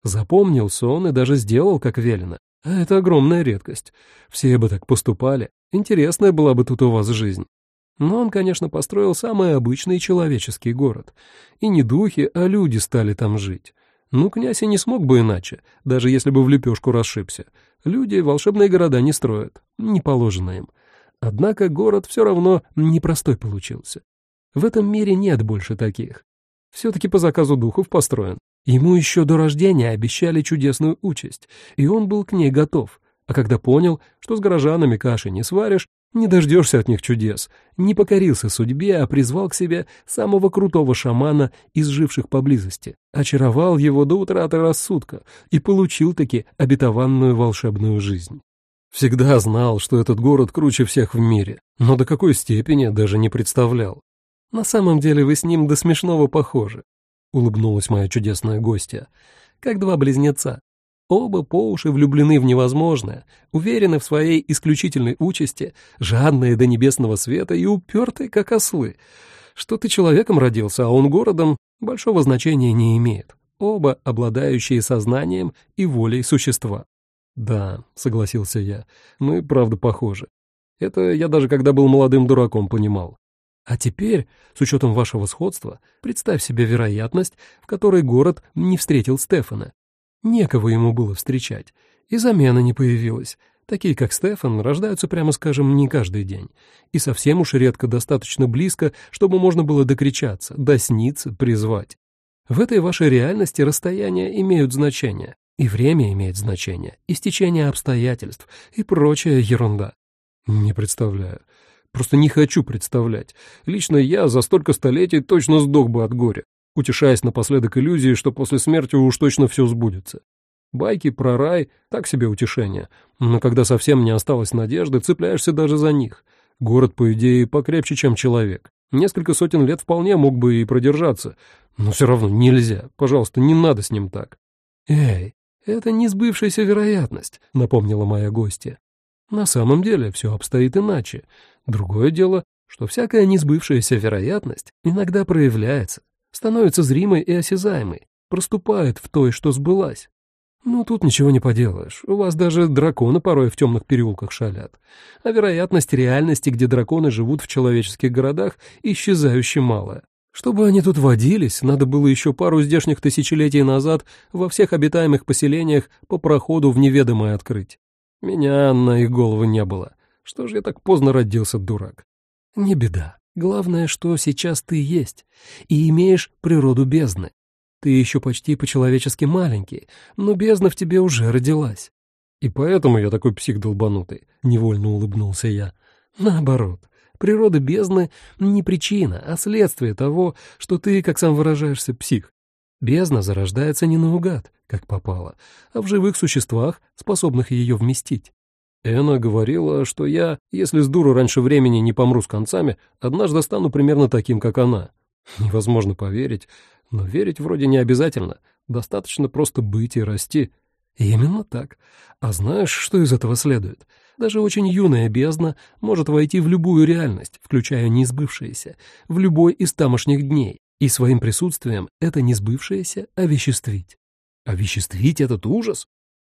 Запомнил сон и даже сделал, как велено. А это огромная редкость. Все бы так поступали. Интересная была бы тут у вас жизнь. Но он, конечно, построил самый обычный человеческий город. И не духи, а люди стали там жить. Ну, князь и не смог бы иначе, даже если бы в лепешку расшибся. Люди волшебные города не строят, не положено им. Однако город все равно непростой получился. В этом мире нет больше таких. Все-таки по заказу духов построен. Ему еще до рождения обещали чудесную участь, и он был к ней готов. А когда понял, что с горожанами каши не сваришь, не дождешься от них чудес, не покорился судьбе, а призвал к себе самого крутого шамана из живших поблизости, очаровал его до утраты рассудка и получил-таки обетованную волшебную жизнь. Всегда знал, что этот город круче всех в мире, но до какой степени даже не представлял. На самом деле вы с ним до смешного похожи, — улыбнулась моя чудесная гостья, — как два близнеца. Оба по уши влюблены в невозможное, уверены в своей исключительной участи, жадные до небесного света и упертые, как ослы. Что ты человеком родился, а он городом, большого значения не имеет. Оба обладающие сознанием и волей существа. «Да», — согласился я, — «мы правда похожи. Это я даже когда был молодым дураком понимал. А теперь, с учетом вашего сходства, представь себе вероятность, в которой город не встретил Стефана, Некого ему было встречать, и замена не появилась. Такие, как Стефан, рождаются, прямо скажем, не каждый день. И совсем уж редко достаточно близко, чтобы можно было докричаться, досниться, призвать. В этой вашей реальности расстояния имеют значение, и время имеет значение, и стечение обстоятельств, и прочая ерунда. Не представляю. Просто не хочу представлять. Лично я за столько столетий точно сдох бы от горя утешаясь напоследок иллюзией, что после смерти уж точно все сбудется. Байки про рай — так себе утешение, но когда совсем не осталось надежды, цепляешься даже за них. Город, по идее, покрепче, чем человек. Несколько сотен лет вполне мог бы и продержаться, но все равно нельзя. Пожалуйста, не надо с ним так. «Эй, это не сбывшаяся вероятность», — напомнила моя гостья. «На самом деле все обстоит иначе. Другое дело, что всякая несбывшаяся вероятность иногда проявляется, становится зримой и осязаемой, проступает в той, что сбылась. Ну, тут ничего не поделаешь. У вас даже драконы порой в темных переулках шалят. А вероятность реальности, где драконы живут в человеческих городах, исчезающе малая. Чтобы они тут водились, надо было еще пару здешних тысячелетий назад во всех обитаемых поселениях по проходу в неведомое открыть. Меня на их голову не было. Что же я так поздно родился, дурак? Не беда. Главное, что сейчас ты есть и имеешь природу бездны. Ты еще почти по-человечески маленький, но бездна в тебе уже родилась. И поэтому я такой псих долбанутый, — невольно улыбнулся я. Наоборот, природа бездны не причина, а следствие того, что ты, как сам выражаешься, псих. Бездна зарождается не наугад, как попало, а в живых существах, способных ее вместить. Эна говорила, что я, если с дуру раньше времени не помру с концами, однажды стану примерно таким, как она. Невозможно поверить, но верить вроде не обязательно. Достаточно просто быть и расти. Именно так. А знаешь, что из этого следует? Даже очень юная бездна может войти в любую реальность, включая несбывшееся, в любой из тамошних дней, и своим присутствием это несбывшееся овеществить. Овеществить этот ужас?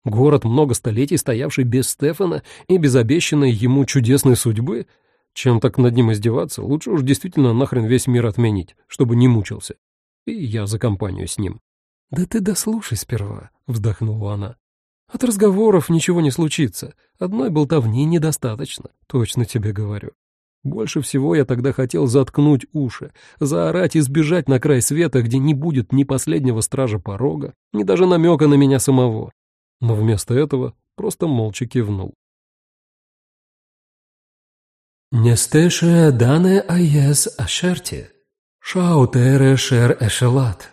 Город, много столетий стоявший без Стефана и без обещанной ему чудесной судьбы? Чем так над ним издеваться, лучше уж действительно нахрен весь мир отменить, чтобы не мучился. И я за компанию с ним. «Да ты дослушай сперва», — вздохнула она. «От разговоров ничего не случится. Одной болтовни недостаточно, точно тебе говорю. Больше всего я тогда хотел заткнуть уши, заорать и сбежать на край света, где не будет ни последнего стража порога, ни даже намека на меня самого. Но вместо этого просто молча кивнул. «Нестеше дане аес ашерти, шаутере шер эшелат».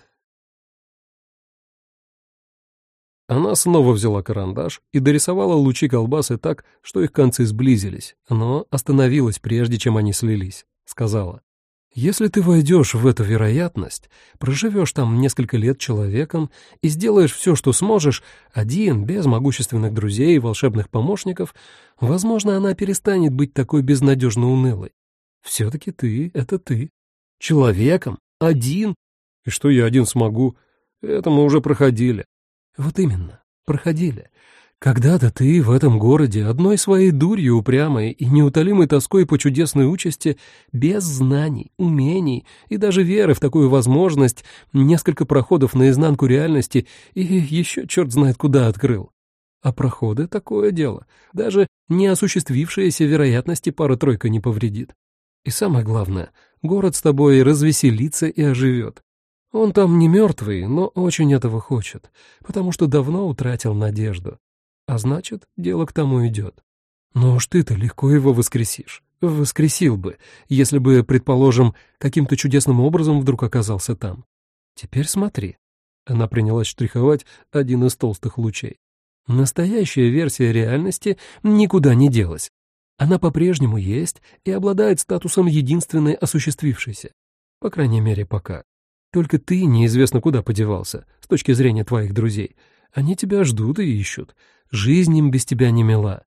Она снова взяла карандаш и дорисовала лучи колбасы так, что их концы сблизились, но остановилась прежде, чем они слились. Сказала, «Если ты войдешь в эту вероятность, проживешь там несколько лет человеком и сделаешь все, что сможешь, один, без могущественных друзей и волшебных помощников, возможно, она перестанет быть такой безнадежно унылой. Все-таки ты — это ты. Человеком, один. И что я один смогу? Это мы уже проходили. Вот именно, проходили. Когда-то ты в этом городе одной своей дурью упрямой и неутолимой тоской по чудесной участи, без знаний, умений и даже веры в такую возможность, несколько проходов наизнанку реальности и еще черт знает куда открыл. А проходы — такое дело. Даже неосуществившиеся вероятности пара-тройка не повредит. И самое главное, город с тобой развеселится и оживет. Он там не мертвый, но очень этого хочет, потому что давно утратил надежду. А значит, дело к тому идет. Но уж ты-то легко его воскресишь. Воскресил бы, если бы, предположим, каким-то чудесным образом вдруг оказался там. Теперь смотри. Она принялась штриховать один из толстых лучей. Настоящая версия реальности никуда не делась. Она по-прежнему есть и обладает статусом единственной осуществившейся. По крайней мере, пока. Только ты неизвестно куда подевался, с точки зрения твоих друзей. Они тебя ждут и ищут. Жизнь им без тебя не мила.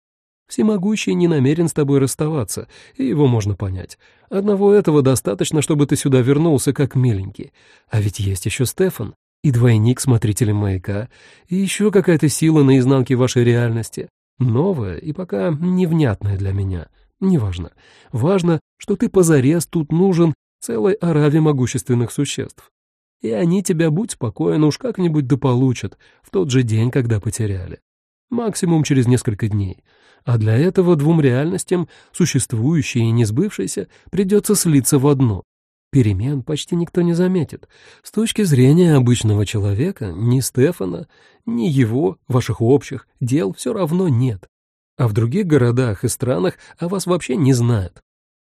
Всемогущий не намерен с тобой расставаться, и его можно понять. Одного этого достаточно, чтобы ты сюда вернулся как миленький. А ведь есть еще Стефан, и двойник смотрителя маяка, и еще какая-то сила на изнанке вашей реальности. Новая и пока невнятная для меня. Неважно. Важно, что ты позарез тут нужен целой ораве могущественных существ и они тебя, будь спокоен, уж как-нибудь дополучат в тот же день, когда потеряли. Максимум через несколько дней. А для этого двум реальностям, существующей и не сбывшейся, придется слиться в одно. Перемен почти никто не заметит. С точки зрения обычного человека, ни Стефана, ни его, ваших общих, дел все равно нет. А в других городах и странах о вас вообще не знают.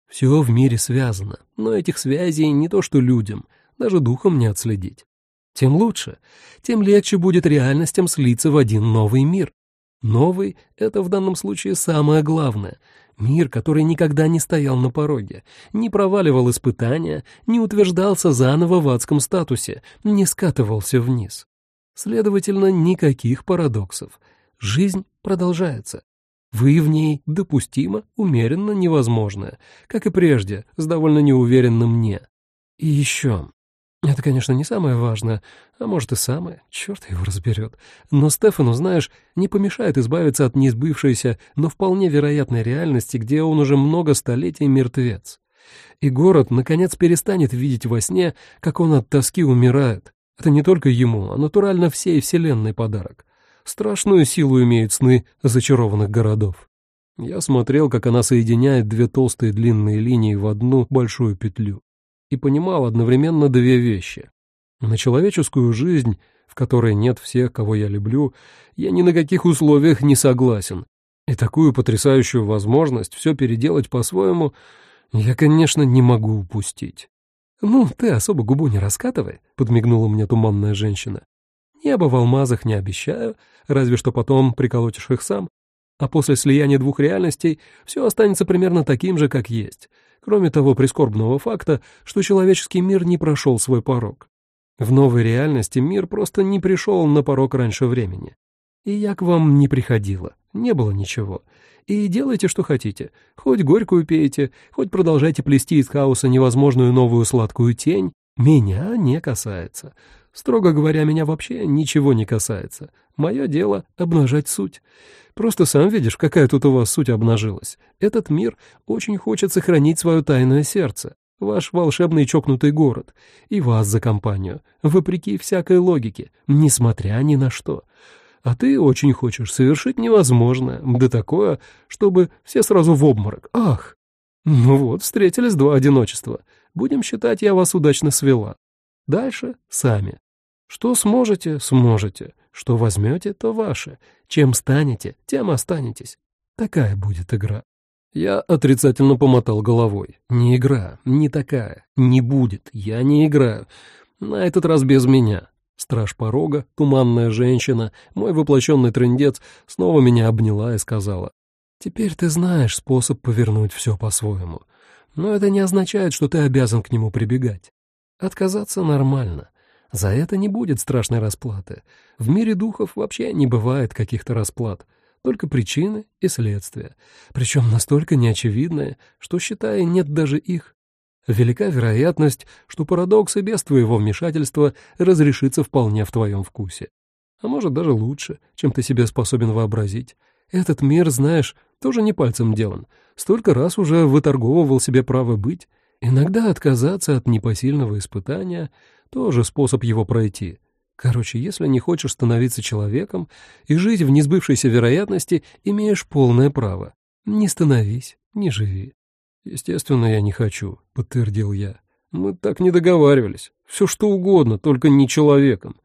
Все в мире связано, но этих связей не то что людям — даже духом не отследить. Тем лучше, тем легче будет реальностям слиться в один новый мир. Новый — это в данном случае самое главное. Мир, который никогда не стоял на пороге, не проваливал испытания, не утверждался заново в адском статусе, не скатывался вниз. Следовательно, никаких парадоксов. Жизнь продолжается. Вы в ней допустимо, умеренно невозможное, как и прежде, с довольно неуверенным «не». И еще, это, конечно, не самое важное, а может и самое, черт его разберет. Но Стефану, знаешь, не помешает избавиться от неизбывшейся, но вполне вероятной реальности, где он уже много столетий мертвец. И город, наконец, перестанет видеть во сне, как он от тоски умирает. Это не только ему, а натурально всей вселенной подарок. Страшную силу имеют сны зачарованных городов. Я смотрел, как она соединяет две толстые длинные линии в одну большую петлю и понимал одновременно две вещи. На человеческую жизнь, в которой нет всех, кого я люблю, я ни на каких условиях не согласен. И такую потрясающую возможность все переделать по-своему я, конечно, не могу упустить. «Ну, ты особо губу не раскатывай», — подмигнула мне туманная женщина. «Небо в алмазах не обещаю, разве что потом приколотишь их сам. А после слияния двух реальностей все останется примерно таким же, как есть. Кроме того прискорбного факта, что человеческий мир не прошел свой порог. В новой реальности мир просто не пришел на порог раньше времени. И я к вам не приходила, не было ничего. И делайте, что хотите. Хоть горькую пейте, хоть продолжайте плести из хаоса невозможную новую сладкую тень. Меня не касается. Строго говоря, меня вообще ничего не касается. Мое дело — обнажать суть. Просто сам видишь, какая тут у вас суть обнажилась. Этот мир очень хочет сохранить свое тайное сердце ваш волшебный чокнутый город, и вас за компанию, вопреки всякой логике, несмотря ни на что. А ты очень хочешь совершить невозможное, да такое, чтобы все сразу в обморок. Ах! Ну вот, встретились два одиночества. Будем считать, я вас удачно свела. Дальше сами. Что сможете, сможете. Что возьмете, то ваше. Чем станете, тем останетесь. Такая будет игра. Я отрицательно помотал головой. «Не игра, не такая, не будет, я не играю. На этот раз без меня». Страж порога, туманная женщина, мой воплощенный трындец, снова меня обняла и сказала. «Теперь ты знаешь способ повернуть все по-своему. Но это не означает, что ты обязан к нему прибегать. Отказаться нормально. За это не будет страшной расплаты. В мире духов вообще не бывает каких-то расплат только причины и следствия, причем настолько неочевидные, что, считая, нет даже их. Велика вероятность, что парадокс и без твоего вмешательства разрешится вполне в твоем вкусе. А может, даже лучше, чем ты себе способен вообразить. Этот мир, знаешь, тоже не пальцем делан. Столько раз уже выторговывал себе право быть. Иногда отказаться от непосильного испытания — тоже способ его пройти. Короче, если не хочешь становиться человеком и жить в несбывшейся вероятности, имеешь полное право. Не становись, не живи. Естественно, я не хочу, подтвердил я. Мы так не договаривались. Все что угодно, только не человеком.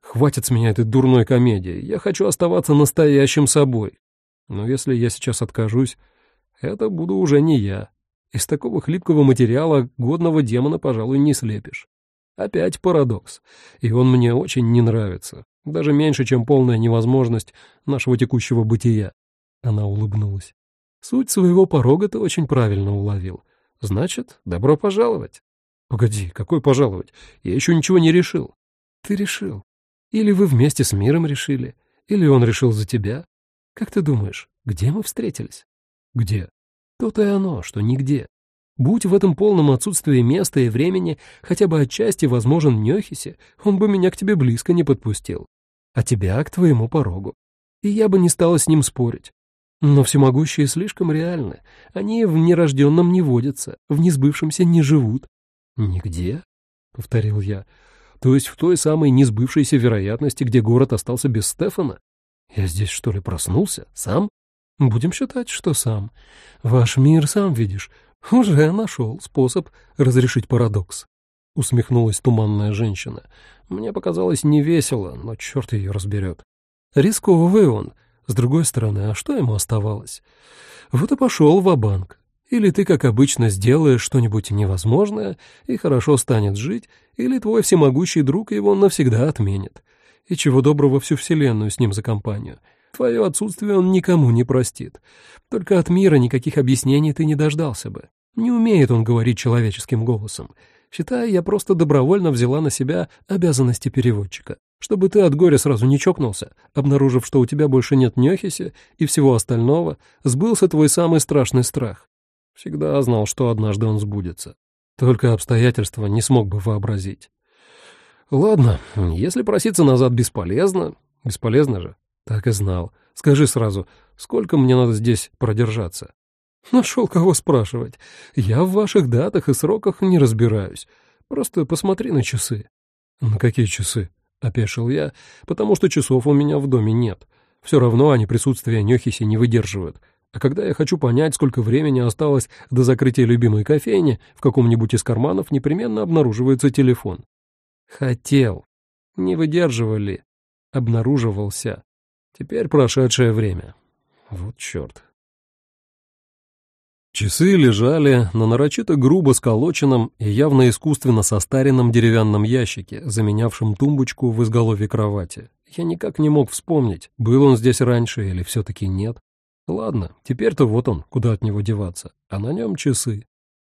Хватит с меня этой дурной комедии. Я хочу оставаться настоящим собой. Но если я сейчас откажусь, это буду уже не я. Из такого хлипкого материала годного демона, пожалуй, не слепишь. Опять парадокс. И он мне очень не нравится. Даже меньше, чем полная невозможность нашего текущего бытия. Она улыбнулась. Суть своего порога ты очень правильно уловил. Значит, добро пожаловать. Погоди, какой пожаловать? Я еще ничего не решил. Ты решил. Или вы вместе с миром решили, или он решил за тебя. Как ты думаешь, где мы встретились? Где? То-то и оно, что нигде. Будь в этом полном отсутствии места и времени хотя бы отчасти возможен Нёхисе, он бы меня к тебе близко не подпустил, а тебя к твоему порогу. И я бы не стала с ним спорить. Но всемогущие слишком реальны. Они в нерожденном не водятся, в несбывшемся не живут. «Нигде?» — повторил я. «То есть в той самой несбывшейся вероятности, где город остался без Стефана? Я здесь, что ли, проснулся? Сам?» «Будем считать, что сам. Ваш мир, сам видишь, «Уже нашел способ разрешить парадокс», — усмехнулась туманная женщина. Мне показалось невесело, но черт ее разберет. Рисковый он. С другой стороны, а что ему оставалось? Вот и пошел в банк Или ты, как обычно, сделаешь что-нибудь невозможное и хорошо станет жить, или твой всемогущий друг его навсегда отменит. И чего доброго всю вселенную с ним за компанию. Твое отсутствие он никому не простит. Только от мира никаких объяснений ты не дождался бы. Не умеет он говорить человеческим голосом. Считай, я просто добровольно взяла на себя обязанности переводчика, чтобы ты от горя сразу не чокнулся, обнаружив, что у тебя больше нет нёхиси и всего остального, сбылся твой самый страшный страх. Всегда знал, что однажды он сбудется. Только обстоятельства не смог бы вообразить. Ладно, если проситься назад бесполезно... Бесполезно же? Так и знал. Скажи сразу, сколько мне надо здесь продержаться? Нашел кого спрашивать. Я в ваших датах и сроках не разбираюсь. Просто посмотри на часы. На какие часы? Опешил я, потому что часов у меня в доме нет. Все равно они присутствия Нехиси не выдерживают. А когда я хочу понять, сколько времени осталось до закрытия любимой кофейни, в каком-нибудь из карманов непременно обнаруживается телефон. Хотел. Не выдерживали. Обнаруживался. Теперь прошедшее время. Вот черт. Часы лежали на нарочито грубо сколоченном и явно искусственно состаренном деревянном ящике, заменявшем тумбочку в изголовье кровати. Я никак не мог вспомнить, был он здесь раньше или все-таки нет. Ладно, теперь-то вот он, куда от него деваться, а на нем часы.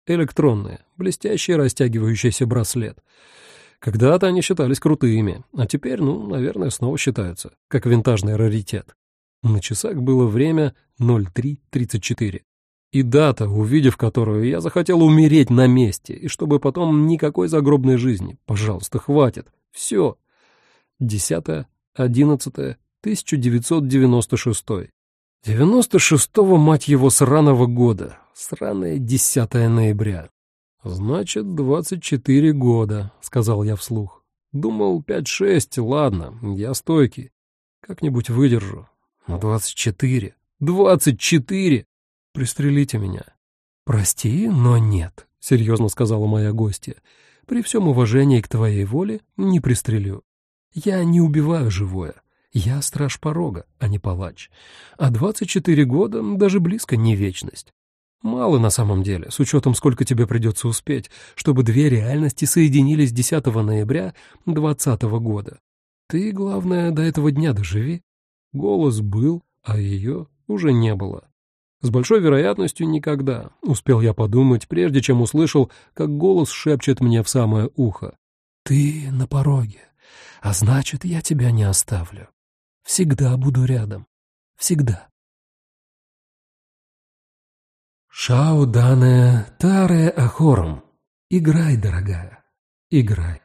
Электронные, блестящий растягивающийся браслет. Когда-то они считались крутыми, а теперь, ну, наверное, снова считаются, как винтажный раритет. На часах было время 03.34. И дата, увидев которую, я захотел умереть на месте, и чтобы потом никакой загробной жизни. Пожалуйста, хватит. Все. 10 11 1996 96-го, мать его, сраного года. Сраное 10 ноября. «Значит, двадцать четыре года», — сказал я вслух. «Думал, пять-шесть, ладно, я стойкий. Как-нибудь выдержу. Но двадцать четыре! Двадцать четыре! Пристрелите меня». «Прости, но нет», — серьезно сказала моя гостья. «При всем уважении к твоей воле не пристрелю. Я не убиваю живое. Я страж порога, а не палач. А двадцать четыре года даже близко не вечность. Мало на самом деле, с учетом, сколько тебе придется успеть, чтобы две реальности соединились 10 ноября 2020 года. Ты, главное, до этого дня доживи. Голос был, а ее уже не было. С большой вероятностью никогда, успел я подумать, прежде чем услышал, как голос шепчет мне в самое ухо. «Ты на пороге, а значит, я тебя не оставлю. Всегда буду рядом. Всегда». Шаудане таре ахором. Играй, дорогая, играй.